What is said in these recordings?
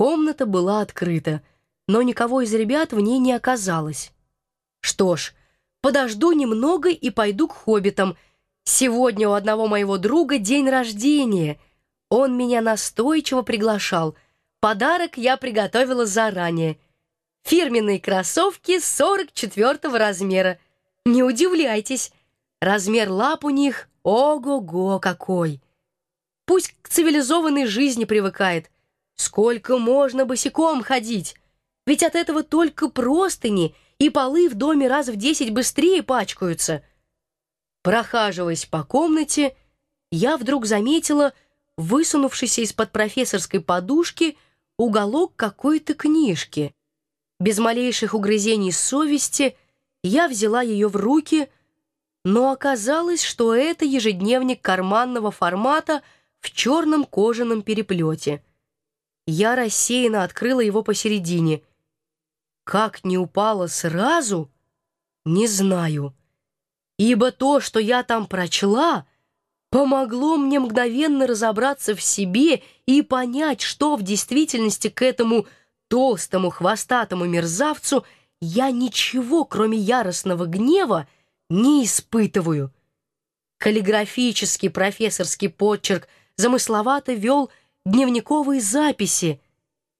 Комната была открыта, но никого из ребят в ней не оказалось. Что ж, подожду немного и пойду к хоббитам. Сегодня у одного моего друга день рождения. Он меня настойчиво приглашал. Подарок я приготовила заранее. Фирменные кроссовки 44 размера. Не удивляйтесь, размер лап у них ого-го какой. Пусть к цивилизованной жизни привыкает. Сколько можно босиком ходить? Ведь от этого только простыни и полы в доме раз в десять быстрее пачкаются. Прохаживаясь по комнате, я вдруг заметила высунувшийся из-под профессорской подушки уголок какой-то книжки. Без малейших угрызений совести я взяла ее в руки, но оказалось, что это ежедневник карманного формата в черном кожаном переплете. Я рассеянно открыла его посередине — как не упала сразу, не знаю. Ибо то, что я там прочла, помогло мне мгновенно разобраться в себе и понять, что в действительности к этому толстому хвостатому мерзавцу я ничего, кроме яростного гнева, не испытываю. Каллиграфический профессорский почерк замысловато вел дневниковые записи,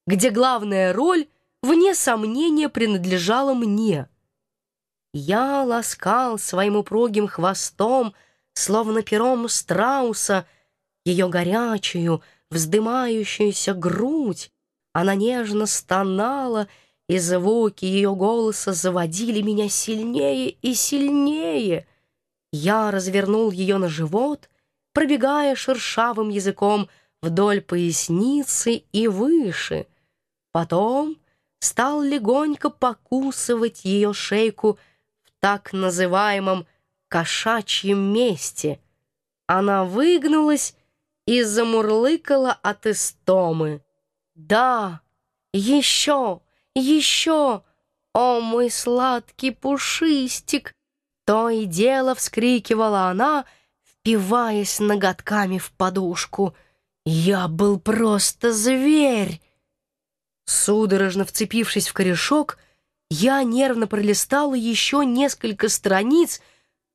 где главная роль — вне сомнения принадлежала мне. Я ласкал своим упругим хвостом, словно пером страуса, ее горячую, вздымающуюся грудь. Она нежно стонала, и звуки ее голоса заводили меня сильнее и сильнее. Я развернул ее на живот, пробегая шершавым языком вдоль поясницы и выше. Потом стал легонько покусывать ее шейку в так называемом кошачьем месте. Она выгнулась и замурлыкала от истомы. «Да, еще, еще, о мой сладкий пушистик!» То и дело вскрикивала она, впиваясь ноготками в подушку. «Я был просто зверь!» Судорожно вцепившись в корешок, я нервно пролистала еще несколько страниц,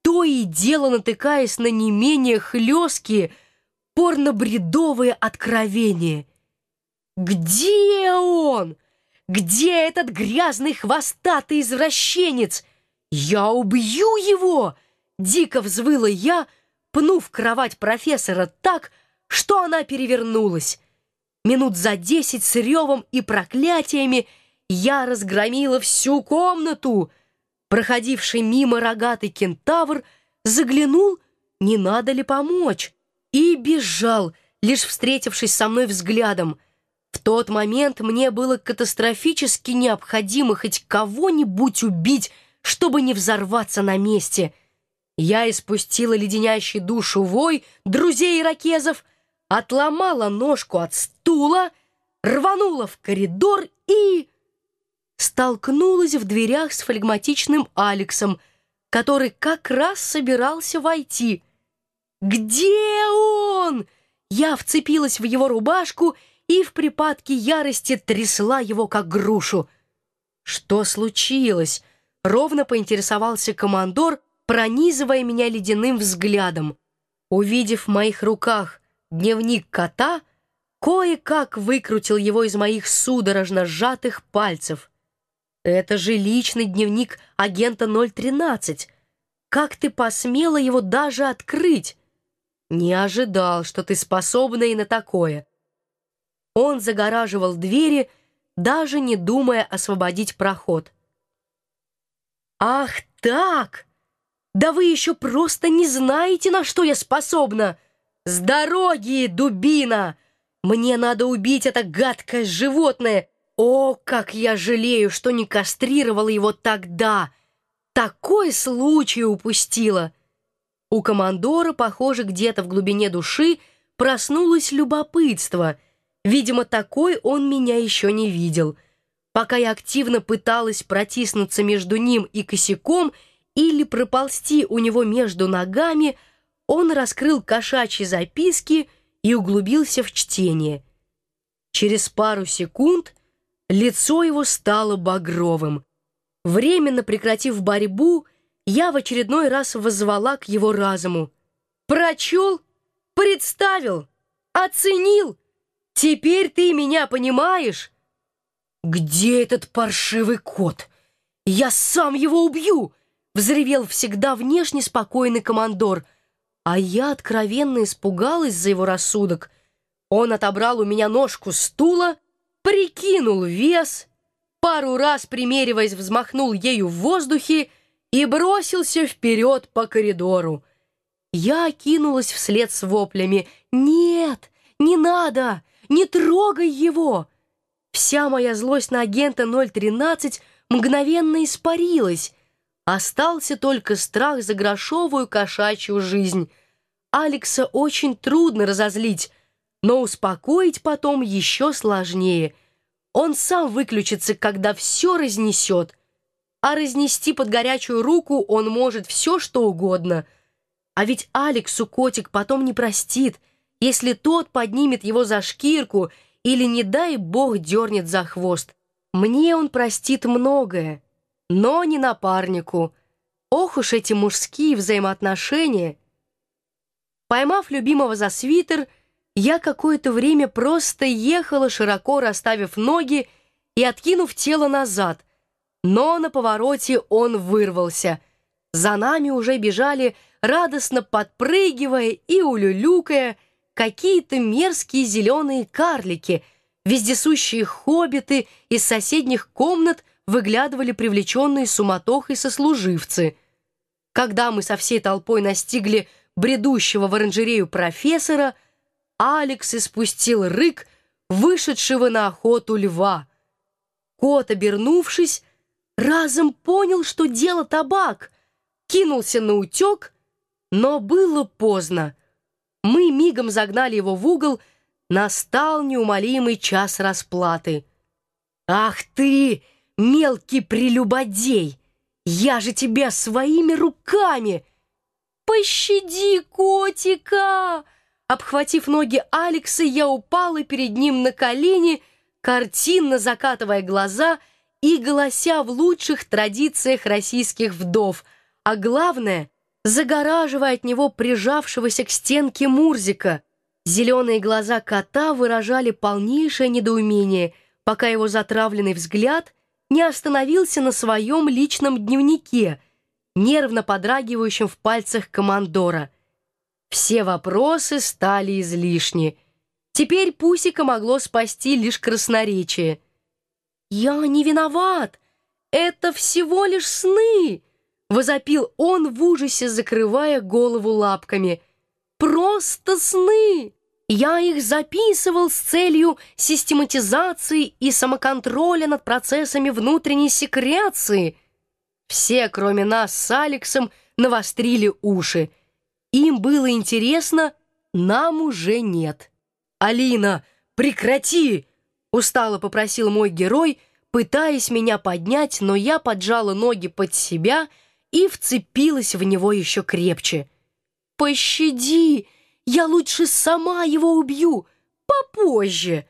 то и дело натыкаясь на не менее хлесткие, порно-бредовые откровения. «Где он? Где этот грязный хвостатый извращенец? Я убью его!» Дико взвыла я, пнув кровать профессора так, что она перевернулась. Минут за десять с ревом и проклятиями я разгромила всю комнату. Проходивший мимо рогатый кентавр заглянул, не надо ли помочь, и бежал, лишь встретившись со мной взглядом. В тот момент мне было катастрофически необходимо хоть кого-нибудь убить, чтобы не взорваться на месте. Я испустила леденящий душу вой друзей иракезов — отломала ножку от стула, рванула в коридор и... столкнулась в дверях с флегматичным Алексом, который как раз собирался войти. «Где он?» Я вцепилась в его рубашку и в припадке ярости трясла его, как грушу. «Что случилось?» — ровно поинтересовался командор, пронизывая меня ледяным взглядом. Увидев в моих руках Дневник кота кое-как выкрутил его из моих судорожно сжатых пальцев. Это же личный дневник агента 013. Как ты посмела его даже открыть? Не ожидал, что ты способна и на такое. Он загораживал двери, даже не думая освободить проход. «Ах так! Да вы еще просто не знаете, на что я способна!» «С дороги, дубина! Мне надо убить это гадкое животное! О, как я жалею, что не кастрировала его тогда! Такой случай упустила!» У командора, похоже, где-то в глубине души проснулось любопытство. Видимо, такой он меня еще не видел. Пока я активно пыталась протиснуться между ним и косяком или проползти у него между ногами, он раскрыл кошачьи записки и углубился в чтение. Через пару секунд лицо его стало багровым. Временно прекратив борьбу, я в очередной раз воззвала к его разуму. «Прочел? Представил? Оценил? Теперь ты меня понимаешь?» «Где этот паршивый кот? Я сам его убью!» Взревел всегда внешне спокойный командор, а я откровенно испугалась за его рассудок. Он отобрал у меня ножку стула, прикинул вес, пару раз, примериваясь, взмахнул ею в воздухе и бросился вперед по коридору. Я кинулась вслед с воплями «Нет, не надо! Не трогай его!» Вся моя злость на агента 013 мгновенно испарилась. Остался только страх за грошовую кошачью жизнь. Алекса очень трудно разозлить, но успокоить потом еще сложнее. Он сам выключится, когда все разнесет. А разнести под горячую руку он может все, что угодно. А ведь Алексу котик потом не простит, если тот поднимет его за шкирку — или, не дай бог, дернет за хвост. Мне он простит многое, но не напарнику. Ох уж эти мужские взаимоотношения. Поймав любимого за свитер, я какое-то время просто ехала, широко расставив ноги и откинув тело назад. Но на повороте он вырвался. За нами уже бежали, радостно подпрыгивая и улюлюкая, какие-то мерзкие зеленые карлики, вездесущие хоббиты из соседних комнат выглядывали привлеченные суматохой сослуживцы. Когда мы со всей толпой настигли бредущего в оранжерею профессора, Алекс испустил рык, вышедшего на охоту льва. Кот, обернувшись, разом понял, что дело табак, кинулся на утек, но было поздно. Мы мигом загнали его в угол, настал неумолимый час расплаты. «Ах ты, мелкий прелюбодей! Я же тебя своими руками!» «Пощади котика!» Обхватив ноги Алекса, я упала перед ним на колени, картинно закатывая глаза и голося в лучших традициях российских вдов, а главное — загораживая от него прижавшегося к стенке Мурзика. Зеленые глаза кота выражали полнейшее недоумение, пока его затравленный взгляд не остановился на своем личном дневнике, нервно подрагивающем в пальцах командора. Все вопросы стали излишни. Теперь Пусика могло спасти лишь красноречие. «Я не виноват! Это всего лишь сны!» Возопил он в ужасе, закрывая голову лапками. «Просто сны! Я их записывал с целью систематизации и самоконтроля над процессами внутренней секреции». Все, кроме нас с Алексом, навострили уши. Им было интересно, нам уже нет. «Алина, прекрати!» — устало попросил мой герой, пытаясь меня поднять, но я поджала ноги под себя — и вцепилась в него еще крепче. «Пощади! Я лучше сама его убью! Попозже!»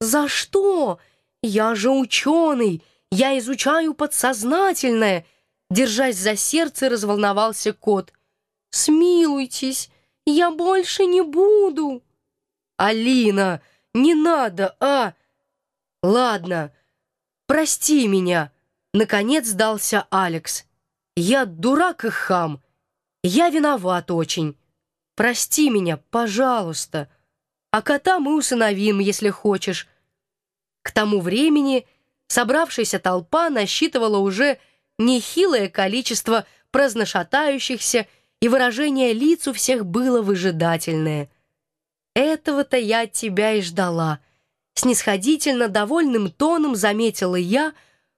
«За что? Я же ученый! Я изучаю подсознательное!» Держась за сердце, разволновался кот. «Смилуйтесь, я больше не буду!» «Алина, не надо, а!» «Ладно, прости меня!» Наконец сдался Алекс. Я дурак и хам. Я виноват очень. Прости меня, пожалуйста. А кота мы усыновим, если хочешь. К тому времени собравшаяся толпа насчитывала уже нехилое количество праздношатающихся, и выражение лиц у всех было выжидательное. «Этого-то я от тебя и ждала», — снисходительно довольным тоном заметила я,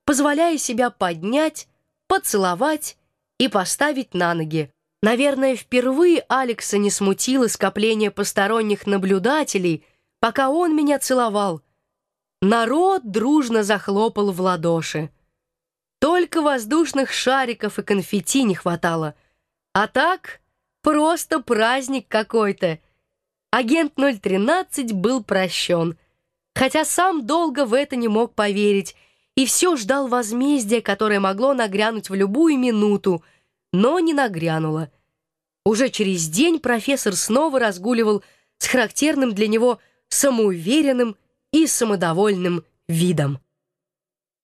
позволяя себя поднять, поцеловать и поставить на ноги. Наверное, впервые Алекса не смутило скопление посторонних наблюдателей, пока он меня целовал. Народ дружно захлопал в ладоши. Только воздушных шариков и конфетти не хватало. А так, просто праздник какой-то. Агент 013 был прощен. хотя сам долго в это не мог поверить и все ждал возмездия, которое могло нагрянуть в любую минуту, но не нагрянуло. Уже через день профессор снова разгуливал с характерным для него самоуверенным и самодовольным видом.